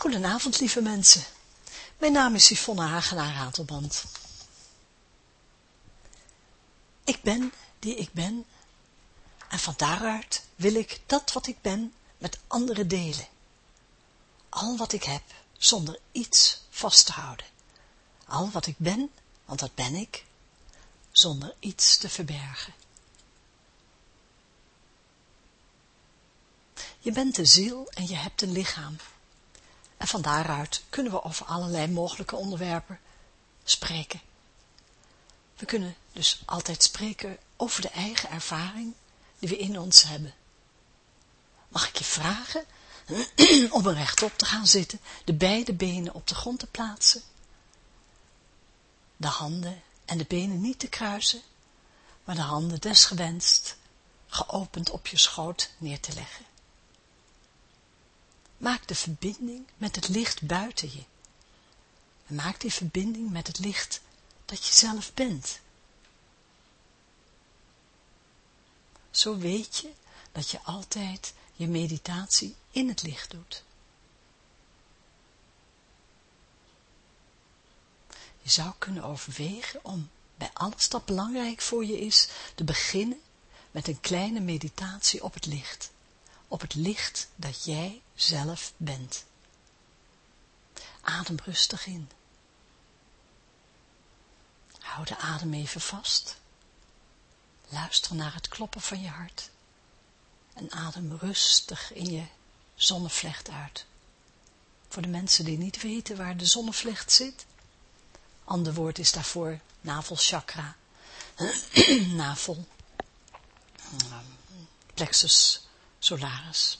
Goedenavond, lieve mensen. Mijn naam is Yvonne Hagenaar Ratelband. Ik ben die ik ben en van daaruit wil ik dat wat ik ben met anderen delen. Al wat ik heb, zonder iets vast te houden. Al wat ik ben, want dat ben ik, zonder iets te verbergen. Je bent de ziel en je hebt een lichaam. En van daaruit kunnen we over allerlei mogelijke onderwerpen spreken. We kunnen dus altijd spreken over de eigen ervaring die we in ons hebben. Mag ik je vragen om er rechtop te gaan zitten, de beide benen op de grond te plaatsen, de handen en de benen niet te kruisen, maar de handen desgewenst geopend op je schoot neer te leggen. Maak de verbinding met het licht buiten je. En maak die verbinding met het licht dat je zelf bent. Zo weet je dat je altijd je meditatie in het licht doet. Je zou kunnen overwegen om bij alles dat belangrijk voor je is, te beginnen met een kleine meditatie op het licht. Op het licht dat jij zelf bent. Adem rustig in. Hou de adem even vast. Luister naar het kloppen van je hart. En adem rustig in je zonnevlecht uit. Voor de mensen die niet weten waar de zonnevlecht zit. Ander woord is daarvoor navelchakra. Navel. Plexus solaris.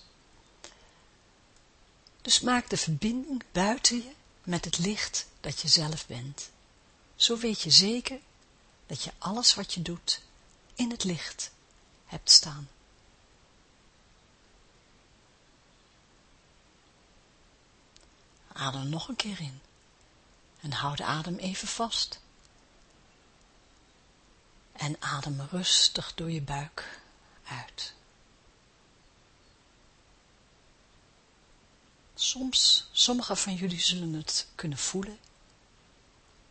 Dus maak de verbinding buiten je met het licht dat je zelf bent. Zo weet je zeker dat je alles wat je doet in het licht hebt staan. Adem nog een keer in en hou de adem even vast. En adem rustig door je buik uit. Soms, sommigen van jullie zullen het kunnen voelen.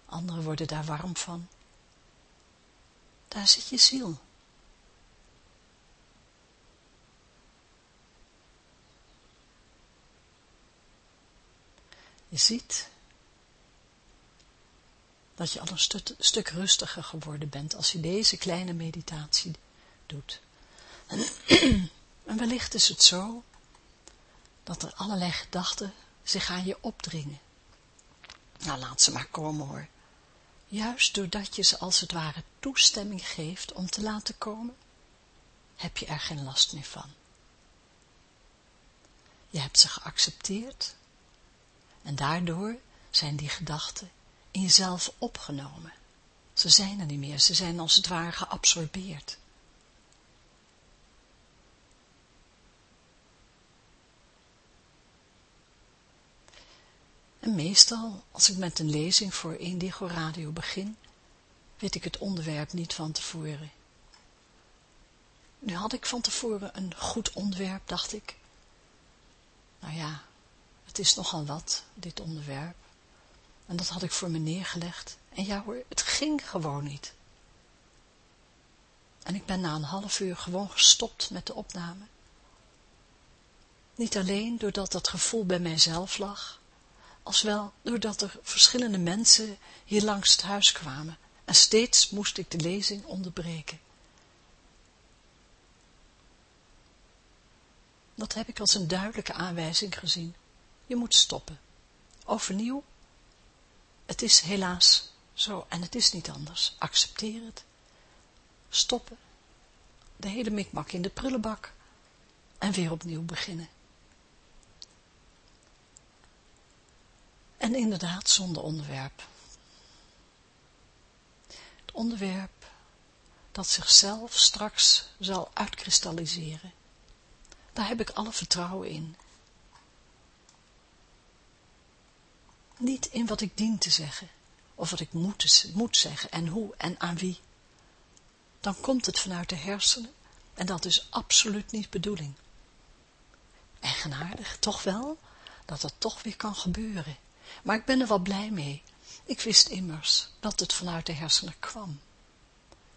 Anderen worden daar warm van. Daar zit je ziel. Je ziet dat je al een stuk, rustiger geworden bent als je deze kleine meditatie doet. En wellicht is het zo dat er allerlei gedachten zich aan je opdringen. Nou, laat ze maar komen hoor. Juist doordat je ze als het ware toestemming geeft om te laten komen, heb je er geen last meer van. Je hebt ze geaccepteerd en daardoor zijn die gedachten in jezelf opgenomen. Ze zijn er niet meer, ze zijn als het ware geabsorbeerd. En meestal, als ik met een lezing voor Indigo Radio begin, weet ik het onderwerp niet van tevoren. Nu had ik van tevoren een goed onderwerp, dacht ik. Nou ja, het is nogal wat, dit onderwerp. En dat had ik voor me neergelegd. En ja hoor, het ging gewoon niet. En ik ben na een half uur gewoon gestopt met de opname. Niet alleen doordat dat gevoel bij mijzelf lag, als wel doordat er verschillende mensen hier langs het huis kwamen en steeds moest ik de lezing onderbreken. Dat heb ik als een duidelijke aanwijzing gezien. Je moet stoppen. Overnieuw. Het is helaas zo en het is niet anders. Accepteer het. Stoppen. De hele mikmak in de prullenbak. En weer opnieuw beginnen. En inderdaad zonder onderwerp. Het onderwerp dat zichzelf straks zal uitkristalliseren. Daar heb ik alle vertrouwen in. Niet in wat ik dien te zeggen, of wat ik moet, moet zeggen, en hoe en aan wie. Dan komt het vanuit de hersenen, en dat is absoluut niet bedoeling. Eigenaardig, toch wel, dat het toch weer kan gebeuren. Maar ik ben er wel blij mee. Ik wist immers dat het vanuit de hersenen kwam.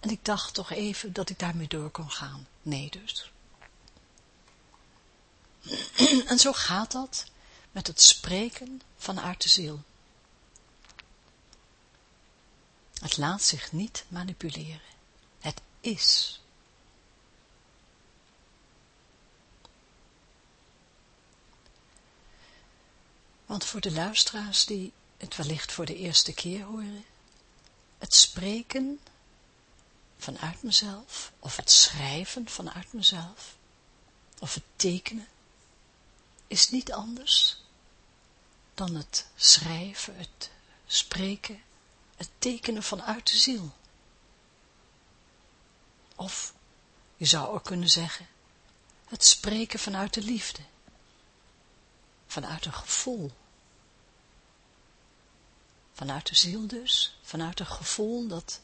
En ik dacht toch even dat ik daarmee door kon gaan. Nee dus. En zo gaat dat met het spreken vanuit de ziel. Het laat zich niet manipuleren. Het is. Want voor de luisteraars die het wellicht voor de eerste keer horen, het spreken vanuit mezelf, of het schrijven vanuit mezelf, of het tekenen, is niet anders dan het schrijven, het spreken, het tekenen vanuit de ziel. Of, je zou ook kunnen zeggen, het spreken vanuit de liefde, vanuit een gevoel, vanuit de ziel dus, vanuit een gevoel dat,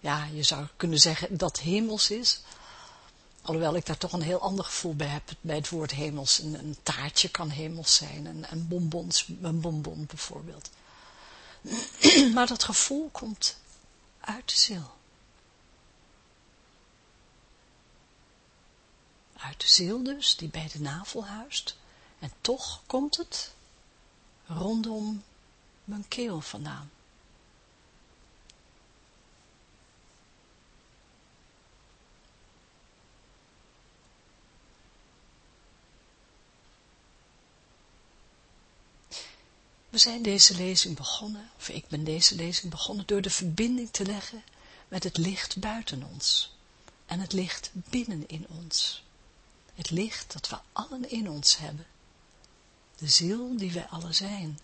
ja, je zou kunnen zeggen dat hemels is, alhoewel ik daar toch een heel ander gevoel bij heb, bij het woord hemels. Een, een taartje kan hemels zijn, een, een, bonbons, een bonbon bijvoorbeeld. maar dat gevoel komt uit de ziel. Uit de ziel dus, die bij de navel huist. En toch komt het rondom mijn keel vandaan. We zijn deze lezing begonnen, of ik ben deze lezing begonnen, door de verbinding te leggen met het licht buiten ons en het licht binnen in ons. Het licht dat we allen in ons hebben. De ziel die wij alle zijn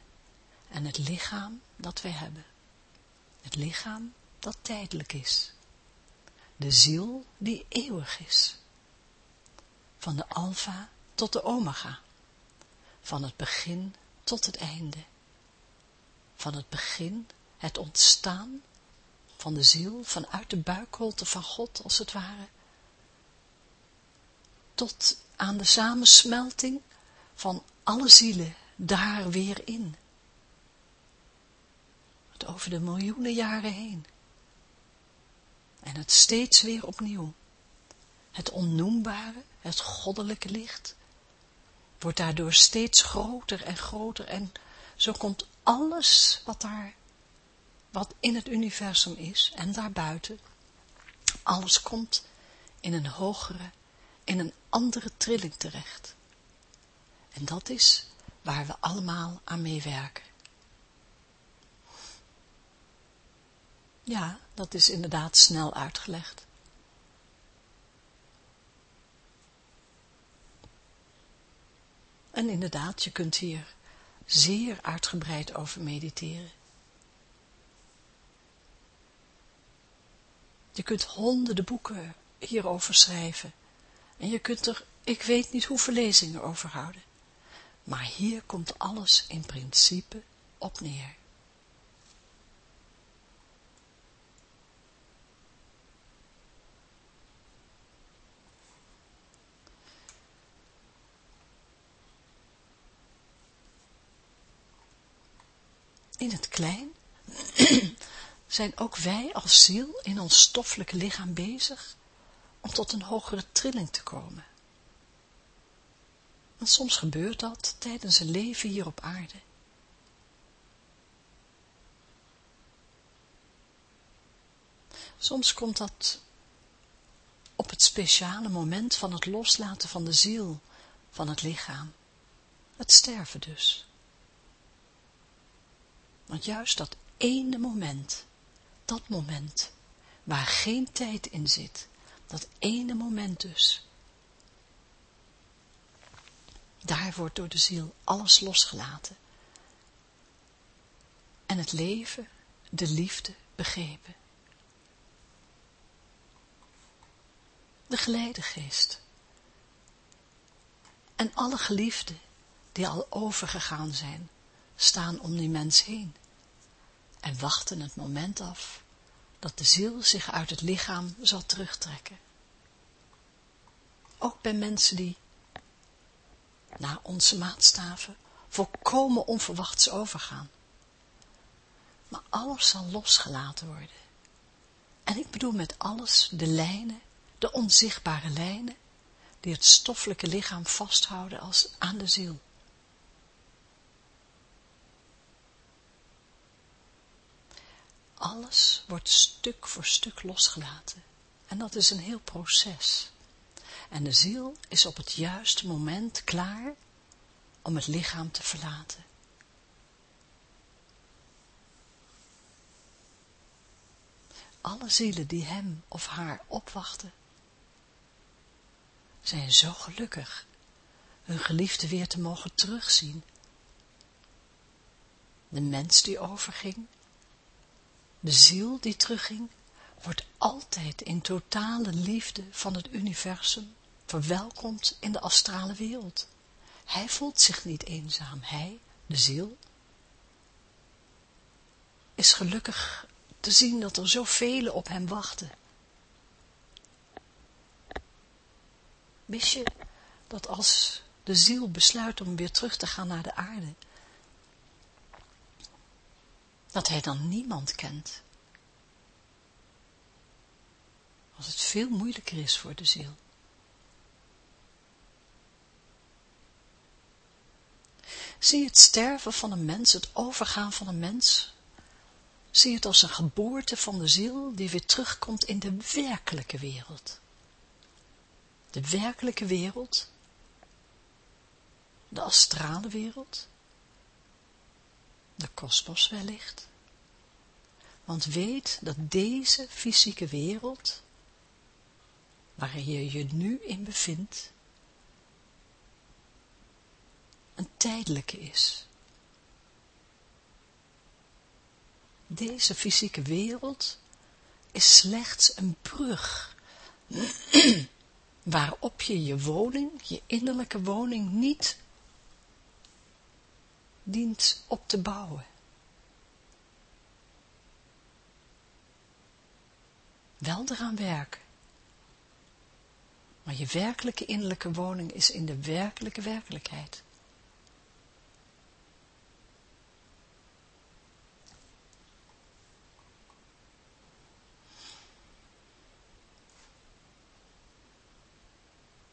en het lichaam dat wij hebben. Het lichaam dat tijdelijk is. De ziel die eeuwig is. Van de alfa tot de omega. Van het begin tot het einde van het begin, het ontstaan van de ziel, vanuit de buikholte van God, als het ware, tot aan de samensmelting van alle zielen daar weer in. Over de miljoenen jaren heen. En het steeds weer opnieuw. Het onnoembare, het goddelijke licht, wordt daardoor steeds groter en groter en zo komt alles wat daar, wat in het universum is en daarbuiten, alles komt in een hogere, in een andere trilling terecht. En dat is waar we allemaal aan meewerken. Ja, dat is inderdaad snel uitgelegd. En inderdaad, je kunt hier zeer uitgebreid over mediteren. Je kunt honderden boeken hierover schrijven. En je kunt er, ik weet niet hoeveel lezingen over houden. Maar hier komt alles in principe op neer. In het klein, zijn ook wij als ziel in ons stoffelijke lichaam bezig om tot een hogere trilling te komen. En soms gebeurt dat tijdens een leven hier op aarde. Soms komt dat op het speciale moment van het loslaten van de ziel, van het lichaam. Het sterven dus. Want juist dat ene moment, dat moment, waar geen tijd in zit, dat ene moment dus, daar wordt door de ziel alles losgelaten. En het leven, de liefde begrepen. De geleidegeest. En alle geliefden die al overgegaan zijn, staan om die mens heen en wachten het moment af dat de ziel zich uit het lichaam zal terugtrekken. Ook bij mensen die, naar onze maatstaven, volkomen onverwachts overgaan. Maar alles zal losgelaten worden. En ik bedoel met alles de lijnen, de onzichtbare lijnen, die het stoffelijke lichaam vasthouden als aan de ziel. Alles wordt stuk voor stuk losgelaten. En dat is een heel proces. En de ziel is op het juiste moment klaar om het lichaam te verlaten. Alle zielen die hem of haar opwachten, zijn zo gelukkig hun geliefde weer te mogen terugzien. De mens die overging, de ziel die terugging, wordt altijd in totale liefde van het universum verwelkomd in de astrale wereld. Hij voelt zich niet eenzaam, hij, de ziel, is gelukkig te zien dat er zoveel op hem wachten. Wist je dat als de ziel besluit om weer terug te gaan naar de aarde, dat hij dan niemand kent? Als het veel moeilijker is voor de ziel. Zie het sterven van een mens, het overgaan van een mens. Zie het als een geboorte van de ziel die weer terugkomt in de werkelijke wereld. De werkelijke wereld, de astrale wereld, de kosmos wellicht. Want weet dat deze fysieke wereld, waar je je nu in bevindt, een tijdelijke is. Deze fysieke wereld is slechts een brug waarop je je woning, je innerlijke woning niet dient op te bouwen. Wel eraan werken. Maar je werkelijke innerlijke woning is in de werkelijke werkelijkheid.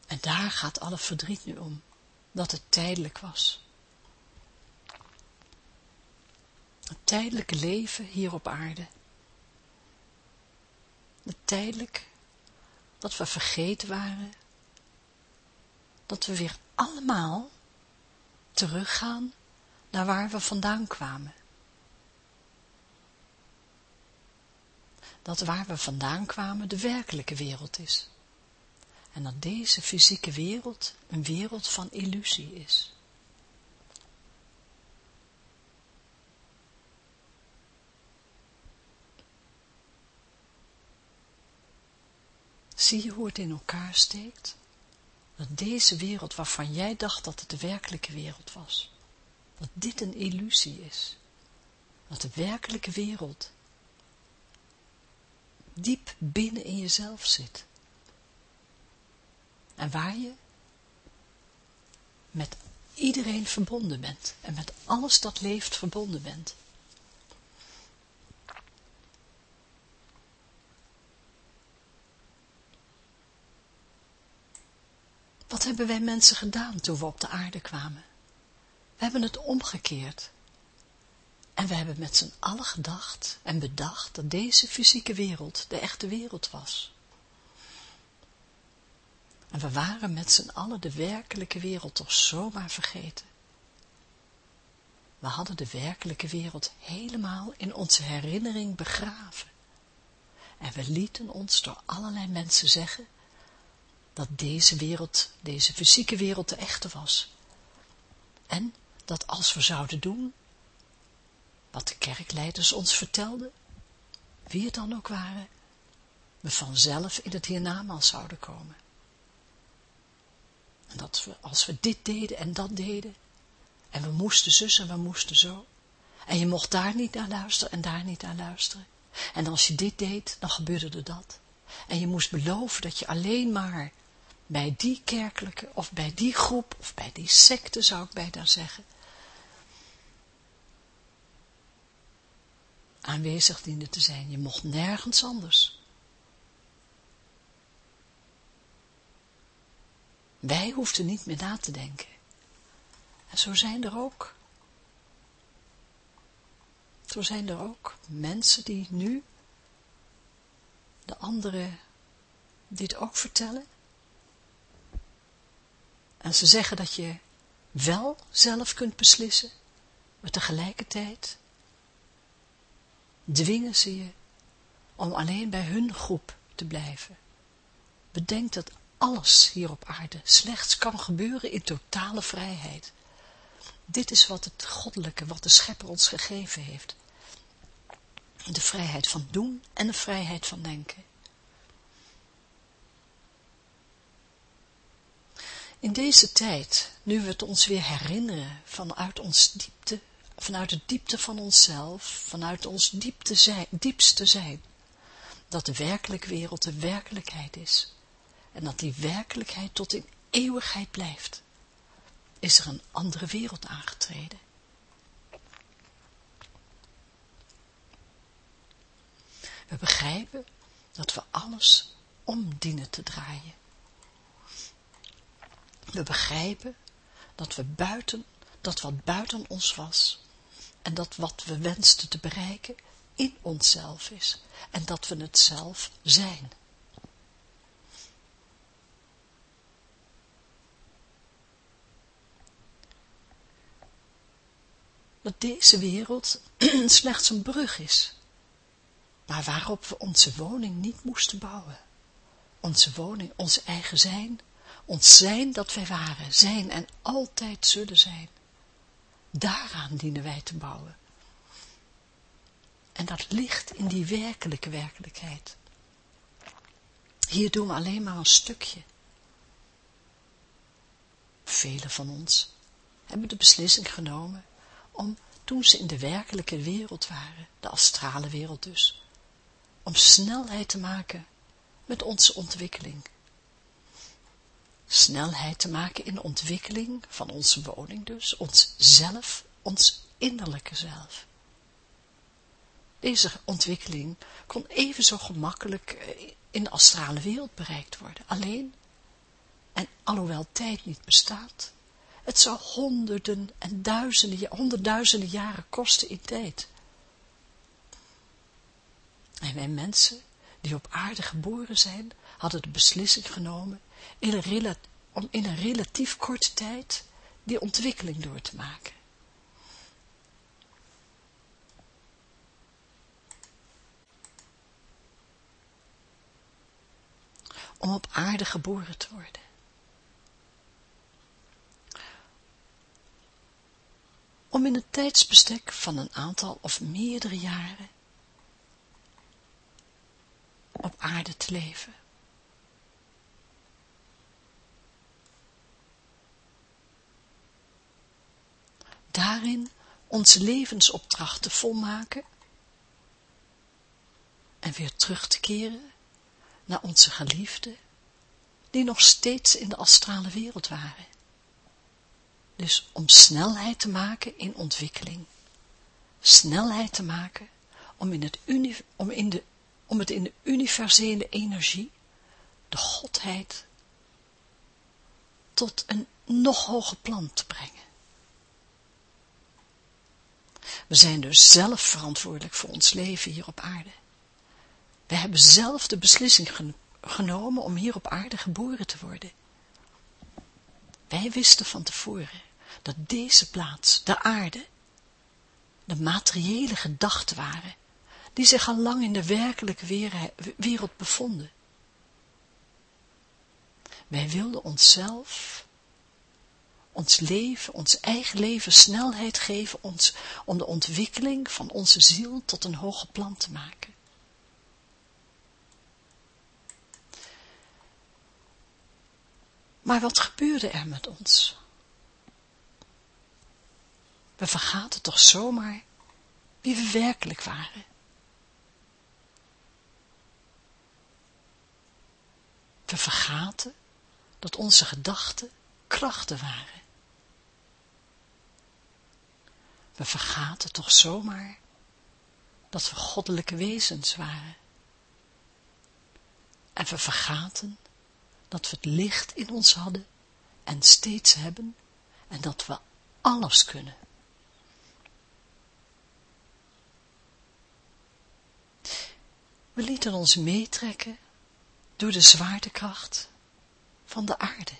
En daar gaat alle verdriet nu om, dat het tijdelijk was. Het tijdelijke leven hier op aarde. Het tijdelijk dat we vergeten waren, dat we weer allemaal teruggaan naar waar we vandaan kwamen. Dat waar we vandaan kwamen de werkelijke wereld is en dat deze fysieke wereld een wereld van illusie is. Zie je hoe het in elkaar steekt? Dat deze wereld waarvan jij dacht dat het de werkelijke wereld was, dat dit een illusie is. Dat de werkelijke wereld diep binnen in jezelf zit. En waar je met iedereen verbonden bent. En met alles dat leeft verbonden bent. Wat hebben wij mensen gedaan toen we op de aarde kwamen? We hebben het omgekeerd. En we hebben met z'n allen gedacht en bedacht dat deze fysieke wereld de echte wereld was. En we waren met z'n allen de werkelijke wereld toch zomaar vergeten. We hadden de werkelijke wereld helemaal in onze herinnering begraven. En we lieten ons door allerlei mensen zeggen dat deze wereld, deze fysieke wereld de echte was. En dat als we zouden doen, wat de kerkleiders ons vertelden, wie het dan ook waren, we vanzelf in het hiernamaals zouden komen. En dat we, als we dit deden en dat deden, en we moesten zus en we moesten zo, en je mocht daar niet naar luisteren en daar niet naar luisteren. En als je dit deed, dan gebeurde er dat. En je moest beloven dat je alleen maar bij die kerkelijke, of bij die groep, of bij die secte zou ik bijna zeggen, aanwezig diende te zijn. Je mocht nergens anders. Wij hoefden niet meer na te denken. En zo zijn er ook. Zo zijn er ook mensen die nu de anderen dit ook vertellen en ze zeggen dat je wel zelf kunt beslissen, maar tegelijkertijd dwingen ze je om alleen bij hun groep te blijven. Bedenk dat alles hier op aarde slechts kan gebeuren in totale vrijheid. Dit is wat het goddelijke, wat de schepper ons gegeven heeft. De vrijheid van doen en de vrijheid van denken. In deze tijd, nu we het ons weer herinneren vanuit ons diepte, vanuit de diepte van onszelf, vanuit ons diepte zijn, diepste zijn, dat de werkelijke wereld de werkelijkheid is en dat die werkelijkheid tot in eeuwigheid blijft, is er een andere wereld aangetreden. We begrijpen dat we alles om dienen te draaien. We begrijpen dat we buiten, dat wat buiten ons was en dat wat we wensten te bereiken in onszelf is en dat we het zelf zijn. Dat deze wereld slechts een brug is, maar waarop we onze woning niet moesten bouwen. Onze woning, ons eigen zijn, ons zijn dat wij waren, zijn en altijd zullen zijn. Daaraan dienen wij te bouwen. En dat ligt in die werkelijke werkelijkheid. Hier doen we alleen maar een stukje. Velen van ons hebben de beslissing genomen om, toen ze in de werkelijke wereld waren, de astrale wereld dus, om snelheid te maken met onze ontwikkeling. Snelheid te maken in de ontwikkeling van onze woning dus, ons zelf, ons innerlijke zelf. Deze ontwikkeling kon even zo gemakkelijk eh, in de astrale wereld bereikt worden. Alleen, en alhoewel tijd niet bestaat, het zou honderden en duizenden, honderdduizenden jaren kosten in tijd. En wij mensen, die op aarde geboren zijn, hadden de beslissing genomen om in een relatief korte tijd die ontwikkeling door te maken. Om op aarde geboren te worden. Om in een tijdsbestek van een aantal of meerdere jaren op aarde te leven. Daarin onze levensopdracht te volmaken en weer terug te keren naar onze geliefden, die nog steeds in de astrale wereld waren. Dus om snelheid te maken in ontwikkeling. Snelheid te maken om, in het, om, in de, om het in de universele energie, de Godheid, tot een nog hoger plan te brengen. We zijn dus zelf verantwoordelijk voor ons leven hier op aarde. We hebben zelf de beslissing genomen om hier op aarde geboren te worden. Wij wisten van tevoren dat deze plaats, de aarde, de materiële gedachten waren, die zich al lang in de werkelijke wereld bevonden. Wij wilden onszelf ons leven, ons eigen leven snelheid geven ons, om de ontwikkeling van onze ziel tot een hoger plan te maken. Maar wat gebeurde er met ons? We vergaten toch zomaar wie we werkelijk waren. We vergaten dat onze gedachten krachten waren. We vergaten toch zomaar dat we goddelijke wezens waren. En we vergaten dat we het licht in ons hadden en steeds hebben en dat we alles kunnen. We lieten ons meetrekken door de zwaartekracht van de aarde.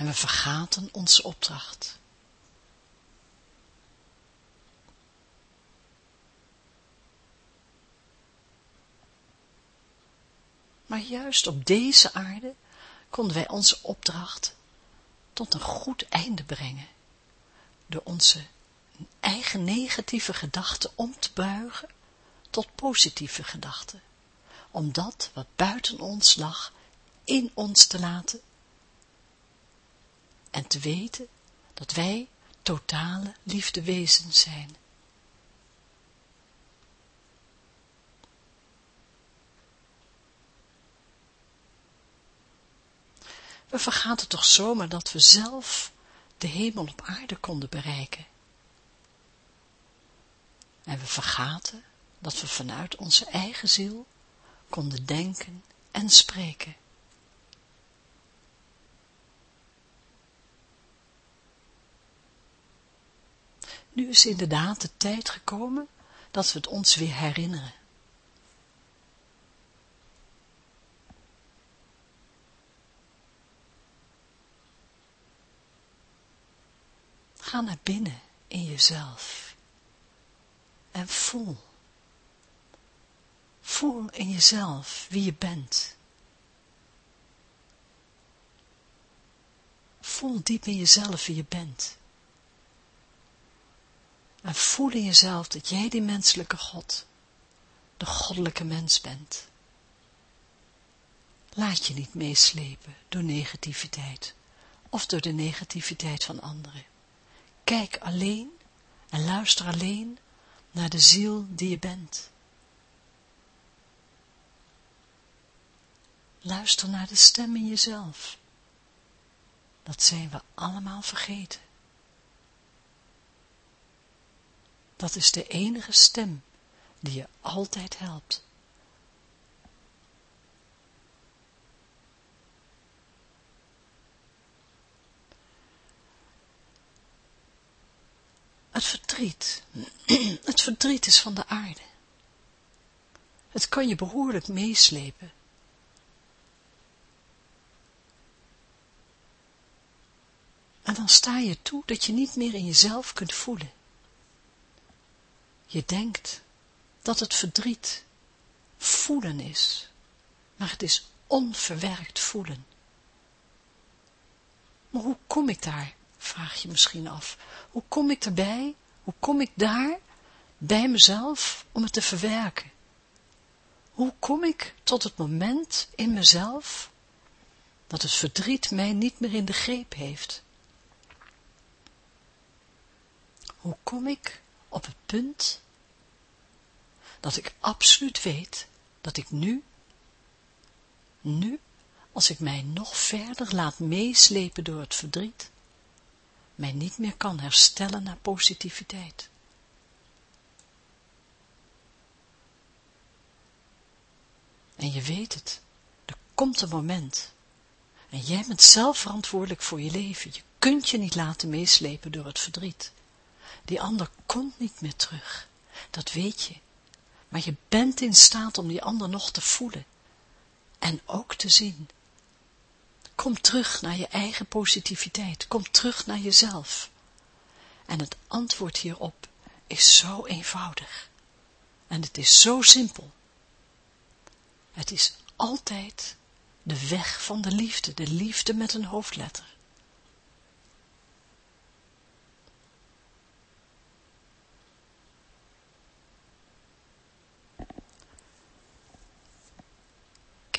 En we vergaten onze opdracht. Maar juist op deze aarde konden wij onze opdracht tot een goed einde brengen, door onze eigen negatieve gedachten om te buigen tot positieve gedachten, om dat wat buiten ons lag in ons te laten en te weten dat wij totale liefdewezens zijn. We vergaten toch zomaar dat we zelf de hemel op aarde konden bereiken. En we vergaten dat we vanuit onze eigen ziel konden denken en spreken. Nu is inderdaad de tijd gekomen dat we het ons weer herinneren. Ga naar binnen in jezelf en voel. Voel in jezelf wie je bent. Voel diep in jezelf wie je bent. En voel in jezelf dat jij die menselijke God, de goddelijke mens bent. Laat je niet meeslepen door negativiteit of door de negativiteit van anderen. Kijk alleen en luister alleen naar de ziel die je bent. Luister naar de stem in jezelf. Dat zijn we allemaal vergeten. Dat is de enige stem die je altijd helpt. Het verdriet, het verdriet is van de aarde. Het kan je behoorlijk meeslepen. En dan sta je toe dat je niet meer in jezelf kunt voelen. Je denkt dat het verdriet voelen is, maar het is onverwerkt voelen. Maar hoe kom ik daar, vraag je misschien af. Hoe kom ik erbij? Hoe kom ik daar, bij mezelf, om het te verwerken? Hoe kom ik tot het moment in mezelf, dat het verdriet mij niet meer in de greep heeft? Hoe kom ik op het punt dat ik absoluut weet dat ik nu, nu, als ik mij nog verder laat meeslepen door het verdriet, mij niet meer kan herstellen naar positiviteit. En je weet het, er komt een moment, en jij bent zelf verantwoordelijk voor je leven, je kunt je niet laten meeslepen door het verdriet. Die ander komt niet meer terug. Dat weet je. Maar je bent in staat om die ander nog te voelen. En ook te zien. Kom terug naar je eigen positiviteit. Kom terug naar jezelf. En het antwoord hierop is zo eenvoudig. En het is zo simpel. Het is altijd de weg van de liefde, de liefde met een hoofdletter.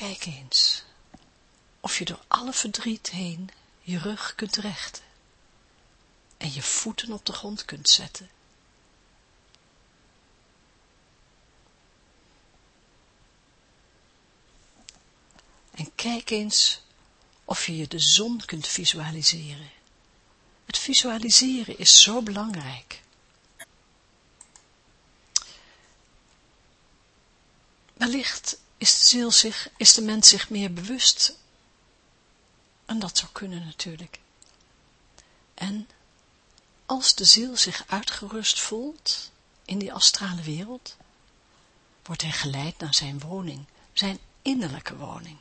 Kijk eens, of je door alle verdriet heen je rug kunt rechten en je voeten op de grond kunt zetten. En kijk eens of je je de zon kunt visualiseren Het visualiseren is zo belangrijk. Wellicht is de ziel zich, is de mens zich meer bewust. En dat zou kunnen natuurlijk. En als de ziel zich uitgerust voelt in die astrale wereld, wordt hij geleid naar zijn woning, zijn innerlijke woning.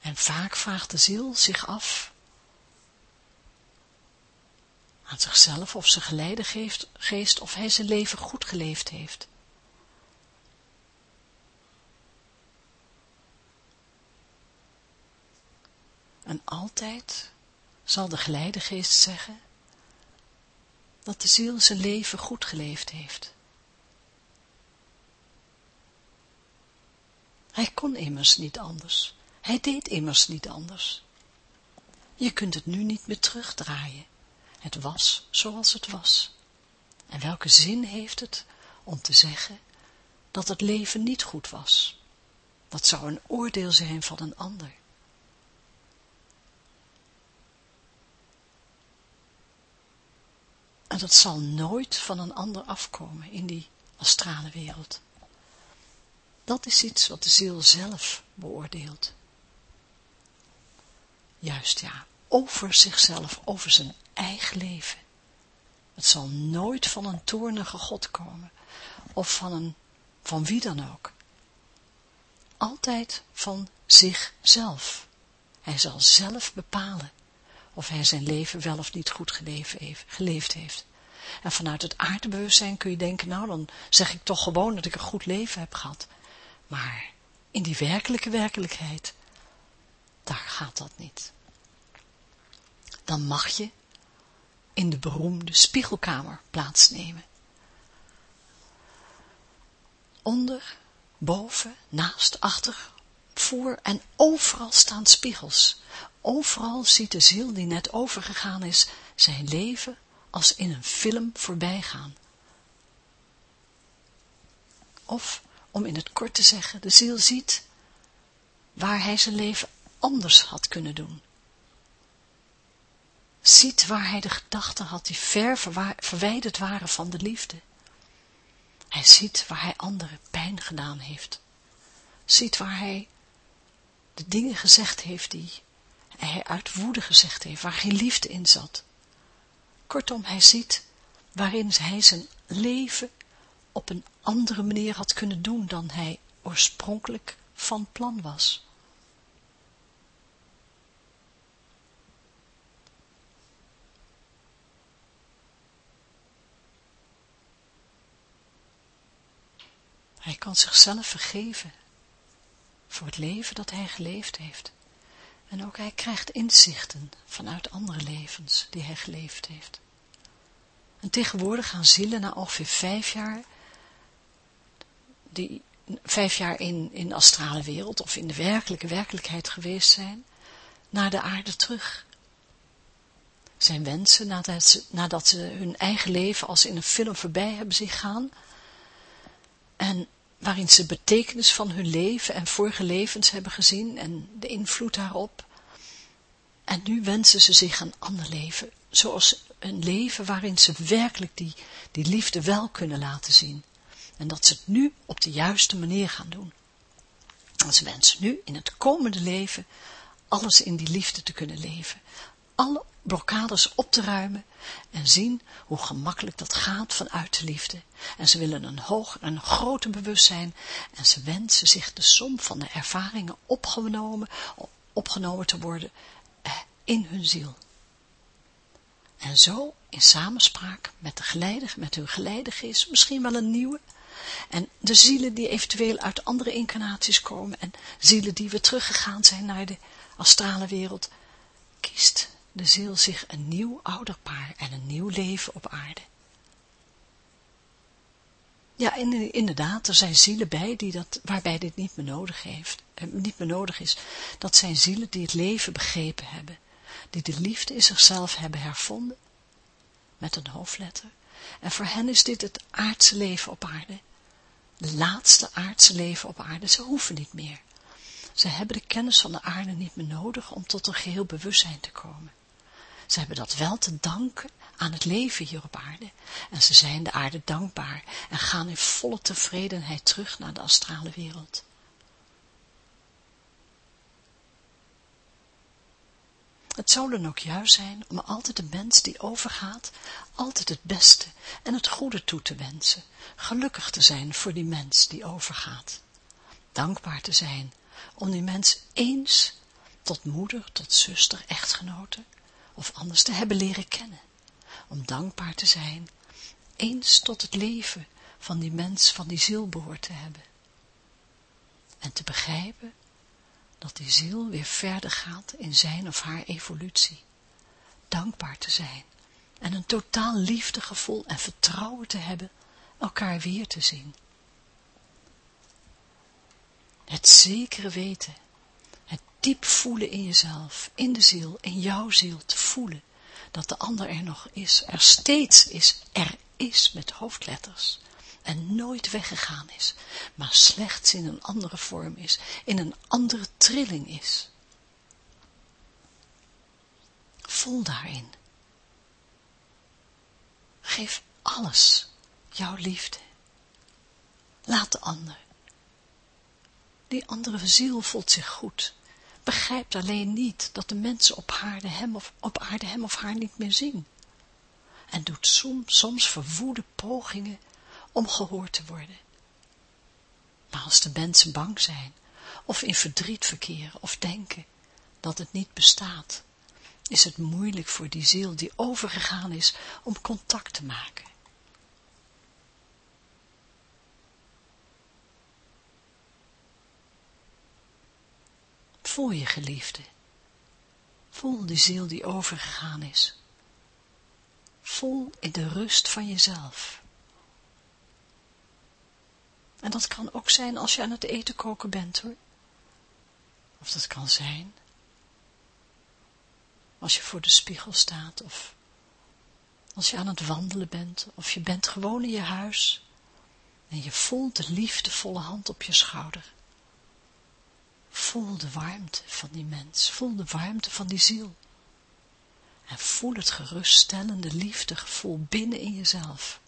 En vaak vraagt de ziel zich af aan zichzelf of ze geleide geeft, geest of hij zijn leven goed geleefd heeft. En altijd zal de geleidegeest zeggen dat de ziel zijn leven goed geleefd heeft. Hij kon immers niet anders. Hij deed immers niet anders. Je kunt het nu niet meer terugdraaien. Het was zoals het was. En welke zin heeft het om te zeggen dat het leven niet goed was? Dat zou een oordeel zijn van een ander. En dat zal nooit van een ander afkomen in die astrale wereld. Dat is iets wat de ziel zelf beoordeelt. Juist ja, over zichzelf, over zijn eigen leven. Het zal nooit van een toornige God komen, of van, een, van wie dan ook. Altijd van zichzelf. Hij zal zelf bepalen of hij zijn leven wel of niet goed geleefd heeft. En vanuit het aardbewustzijn kun je denken, nou dan zeg ik toch gewoon dat ik een goed leven heb gehad. Maar in die werkelijke werkelijkheid, daar gaat dat niet. Dan mag je in de beroemde spiegelkamer plaatsnemen. Onder, boven, naast, achter, voor en overal staan spiegels. Overal ziet de ziel die net overgegaan is zijn leven als in een film voorbij gaan. Of, om in het kort te zeggen, de ziel ziet waar hij zijn leven anders had kunnen doen. Ziet waar hij de gedachten had die ver verwijderd waren van de liefde. Hij ziet waar hij anderen pijn gedaan heeft. Ziet waar hij de dingen gezegd heeft die hij uit woede gezegd heeft, waar geen liefde in zat. Kortom, hij ziet waarin hij zijn leven op een andere manier had kunnen doen dan hij oorspronkelijk van plan was. Hij kan zichzelf vergeven voor het leven dat hij geleefd heeft. En ook hij krijgt inzichten vanuit andere levens die hij geleefd heeft. En tegenwoordig gaan zielen na ongeveer vijf jaar, die vijf jaar in, in de astrale wereld of in de werkelijke werkelijkheid geweest zijn, naar de aarde terug. Zijn wensen, nadat ze, nadat ze hun eigen leven als in een film voorbij hebben zien gaan, en waarin ze betekenis van hun leven en vorige levens hebben gezien en de invloed daarop. En nu wensen ze zich een ander leven, zoals een leven waarin ze werkelijk die, die liefde wel kunnen laten zien. En dat ze het nu op de juiste manier gaan doen. En ze wensen nu in het komende leven alles in die liefde te kunnen leven. Alle blokkades op te ruimen en zien hoe gemakkelijk dat gaat vanuit de liefde. En ze willen een hoog en groter bewustzijn en ze wensen zich de som van de ervaringen opgenomen, opgenomen te worden eh, in hun ziel. En zo in samenspraak met, de geleide, met hun geleidegeest, misschien wel een nieuwe, en de zielen die eventueel uit andere incarnaties komen en zielen die weer teruggegaan zijn naar de astrale wereld, kiest de ziel zich een nieuw ouderpaar en een nieuw leven op aarde. Ja, inderdaad, er zijn zielen bij die dat, waarbij dit niet meer, nodig heeft, eh, niet meer nodig is. Dat zijn zielen die het leven begrepen hebben, die de liefde in zichzelf hebben hervonden, met een hoofdletter. En voor hen is dit het aardse leven op aarde, de laatste aardse leven op aarde. Ze hoeven niet meer. Ze hebben de kennis van de aarde niet meer nodig om tot een geheel bewustzijn te komen. Ze hebben dat wel te danken aan het leven hier op aarde. En ze zijn de aarde dankbaar en gaan in volle tevredenheid terug naar de astrale wereld. Het zou dan ook juist zijn om altijd de mens die overgaat, altijd het beste en het goede toe te wensen, gelukkig te zijn voor die mens die overgaat, dankbaar te zijn om die mens eens tot moeder, tot zuster, echtgenote of anders te hebben leren kennen, om dankbaar te zijn, eens tot het leven van die mens, van die ziel behoort te hebben. En te begrijpen dat die ziel weer verder gaat in zijn of haar evolutie. Dankbaar te zijn en een totaal liefdegevoel en vertrouwen te hebben elkaar weer te zien. Het zekere weten, het diep voelen in jezelf, in de ziel, in jouw ziel te dat de ander er nog is, er steeds is, er is met hoofdletters en nooit weggegaan is, maar slechts in een andere vorm is, in een andere trilling is. Voel daarin. Geef alles jouw liefde. Laat de ander. Die andere ziel voelt zich goed, begrijpt alleen niet dat de mensen op aarde hem of, op aarde hem of haar niet meer zien. En doet soms, soms verwoede pogingen om gehoord te worden. Maar als de mensen bang zijn, of in verdriet verkeren, of denken dat het niet bestaat, is het moeilijk voor die ziel die overgegaan is om contact te maken. Voel je geliefde. Voel de ziel die overgegaan is. Voel in de rust van jezelf. En dat kan ook zijn als je aan het eten koken bent hoor. Of dat kan zijn als je voor de spiegel staat of als je aan het wandelen bent of je bent gewoon in je huis en je voelt de liefdevolle hand op je schouder. Voel de warmte van die mens, voel de warmte van die ziel. En voel het geruststellende liefdegevoel binnen in jezelf.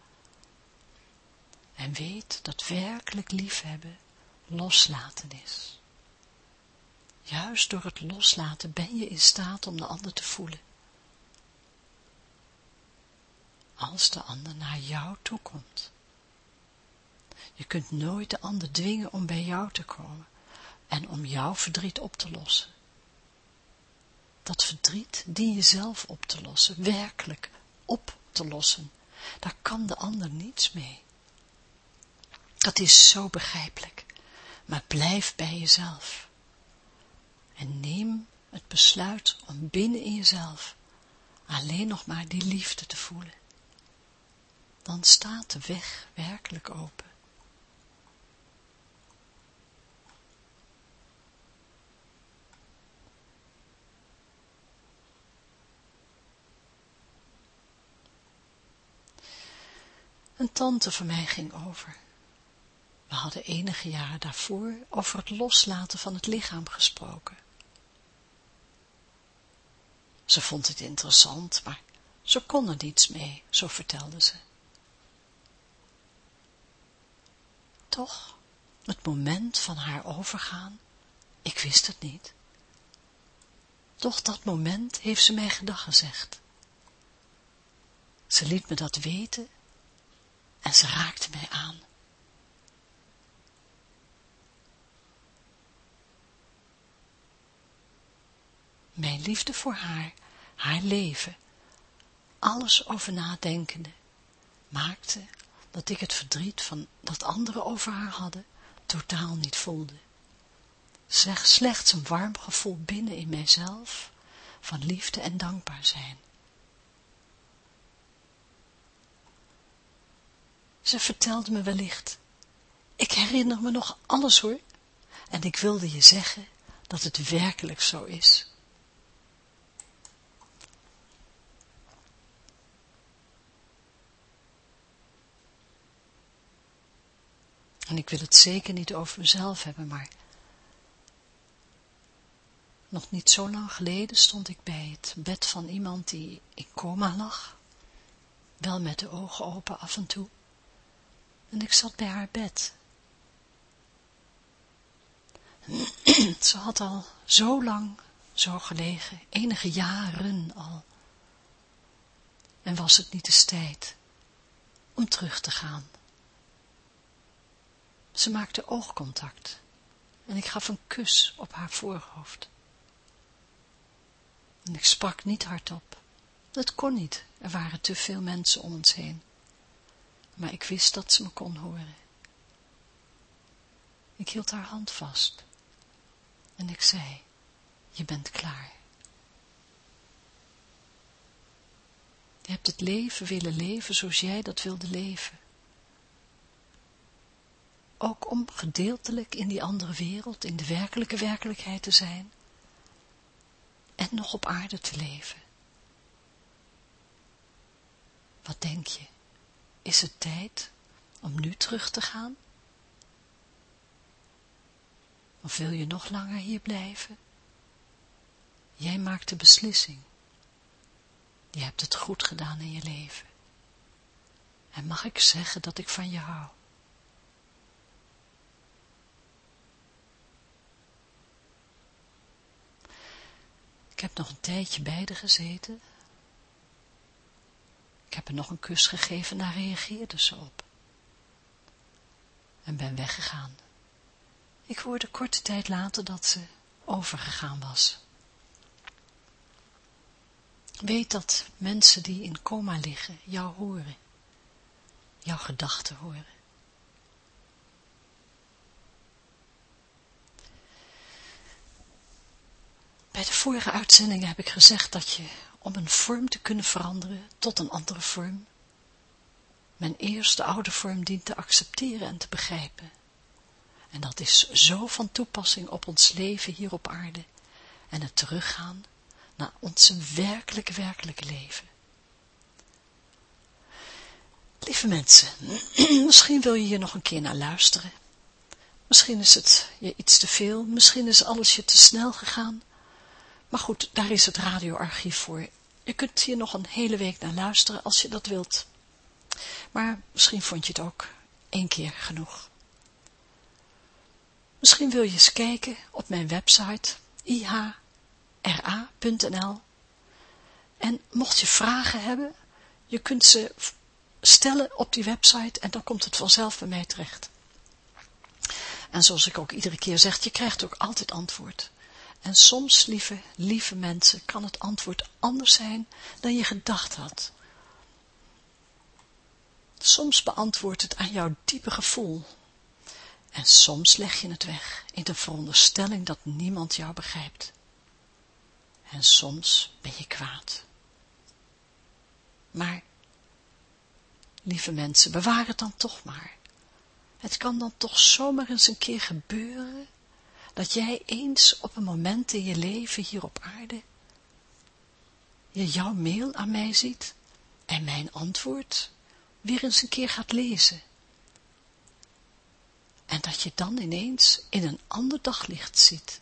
En weet dat werkelijk liefhebben loslaten is. Juist door het loslaten ben je in staat om de ander te voelen. Als de ander naar jou toe komt. Je kunt nooit de ander dwingen om bij jou te komen en om jouw verdriet op te lossen. Dat verdriet dien je zelf op te lossen, werkelijk op te lossen. Daar kan de ander niets mee. Dat is zo begrijpelijk, maar blijf bij jezelf. En neem het besluit om binnen in jezelf alleen nog maar die liefde te voelen. Dan staat de weg werkelijk open. Een tante van mij ging over. We hadden enige jaren daarvoor over het loslaten van het lichaam gesproken. Ze vond het interessant, maar ze kon er niets mee, zo vertelde ze. Toch, het moment van haar overgaan, ik wist het niet. Toch dat moment heeft ze mij gedag gezegd. Ze liet me dat weten en ze raakte mij aan. Mijn liefde voor haar, haar leven, alles over nadenkende, maakte dat ik het verdriet van dat anderen over haar hadden, totaal niet voelde. Slechts een warm gevoel binnen in mijzelf, van liefde en dankbaar zijn. Ze vertelde me wellicht, ik herinner me nog alles hoor, en ik wilde je zeggen dat het werkelijk zo is. En ik wil het zeker niet over mezelf hebben, maar nog niet zo lang geleden stond ik bij het bed van iemand die in coma lag, wel met de ogen open af en toe, en ik zat bij haar bed. Ze had al zo lang zo gelegen, enige jaren al. En was het niet de tijd om terug te gaan. Ze maakte oogcontact en ik gaf een kus op haar voorhoofd. En ik sprak niet hardop. Dat kon niet, er waren te veel mensen om ons heen. Maar ik wist dat ze me kon horen. Ik hield haar hand vast. En ik zei, je bent klaar. Je hebt het leven willen leven zoals jij dat wilde leven. Ook om gedeeltelijk in die andere wereld, in de werkelijke werkelijkheid te zijn en nog op aarde te leven. Wat denk je? Is het tijd om nu terug te gaan? Of wil je nog langer hier blijven? Jij maakt de beslissing. Je hebt het goed gedaan in je leven. En mag ik zeggen dat ik van je hou? Ik heb nog een tijdje bij de gezeten. Ik heb er nog een kus gegeven, daar reageerde ze op. En ben weggegaan. Ik hoorde korte tijd later dat ze overgegaan was. Weet dat mensen die in coma liggen jou horen, jouw gedachten horen. Bij de vorige uitzending heb ik gezegd dat je, om een vorm te kunnen veranderen tot een andere vorm, mijn eerste oude vorm dient te accepteren en te begrijpen. En dat is zo van toepassing op ons leven hier op aarde en het teruggaan naar ons werkelijke, werkelijke leven. Lieve mensen, misschien wil je hier nog een keer naar luisteren. Misschien is het je iets te veel, misschien is alles je te snel gegaan. Maar goed, daar is het radioarchief voor. Je kunt hier nog een hele week naar luisteren als je dat wilt. Maar misschien vond je het ook één keer genoeg. Misschien wil je eens kijken op mijn website ihra.nl en mocht je vragen hebben, je kunt ze stellen op die website en dan komt het vanzelf bij mij terecht. En zoals ik ook iedere keer zeg, je krijgt ook altijd antwoord. En soms, lieve, lieve mensen, kan het antwoord anders zijn dan je gedacht had. Soms beantwoordt het aan jouw diepe gevoel. En soms leg je het weg in de veronderstelling dat niemand jou begrijpt. En soms ben je kwaad. Maar, lieve mensen, bewaar het dan toch maar. Het kan dan toch zomaar eens een keer gebeuren dat jij eens op een moment in je leven hier op aarde je jouw mail aan mij ziet en mijn antwoord weer eens een keer gaat lezen. En dat je dan ineens in een ander daglicht ziet.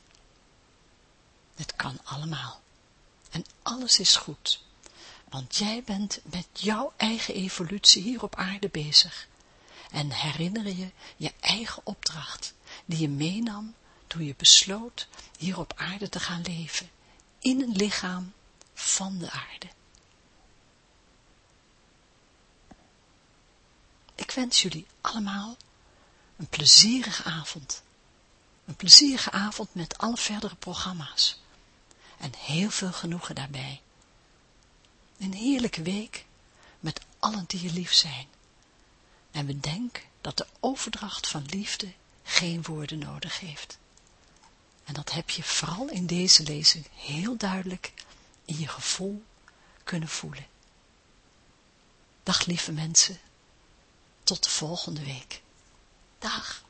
Het kan allemaal. En alles is goed. Want jij bent met jouw eigen evolutie hier op aarde bezig. En herinner je je eigen opdracht die je meenam toen je besloot hier op aarde te gaan leven, in een lichaam van de aarde. Ik wens jullie allemaal een plezierige avond. Een plezierige avond met alle verdere programma's. En heel veel genoegen daarbij. Een heerlijke week met allen die je lief zijn. En bedenk dat de overdracht van liefde geen woorden nodig heeft. En dat heb je vooral in deze lezing heel duidelijk in je gevoel kunnen voelen. Dag lieve mensen, tot de volgende week. Dag.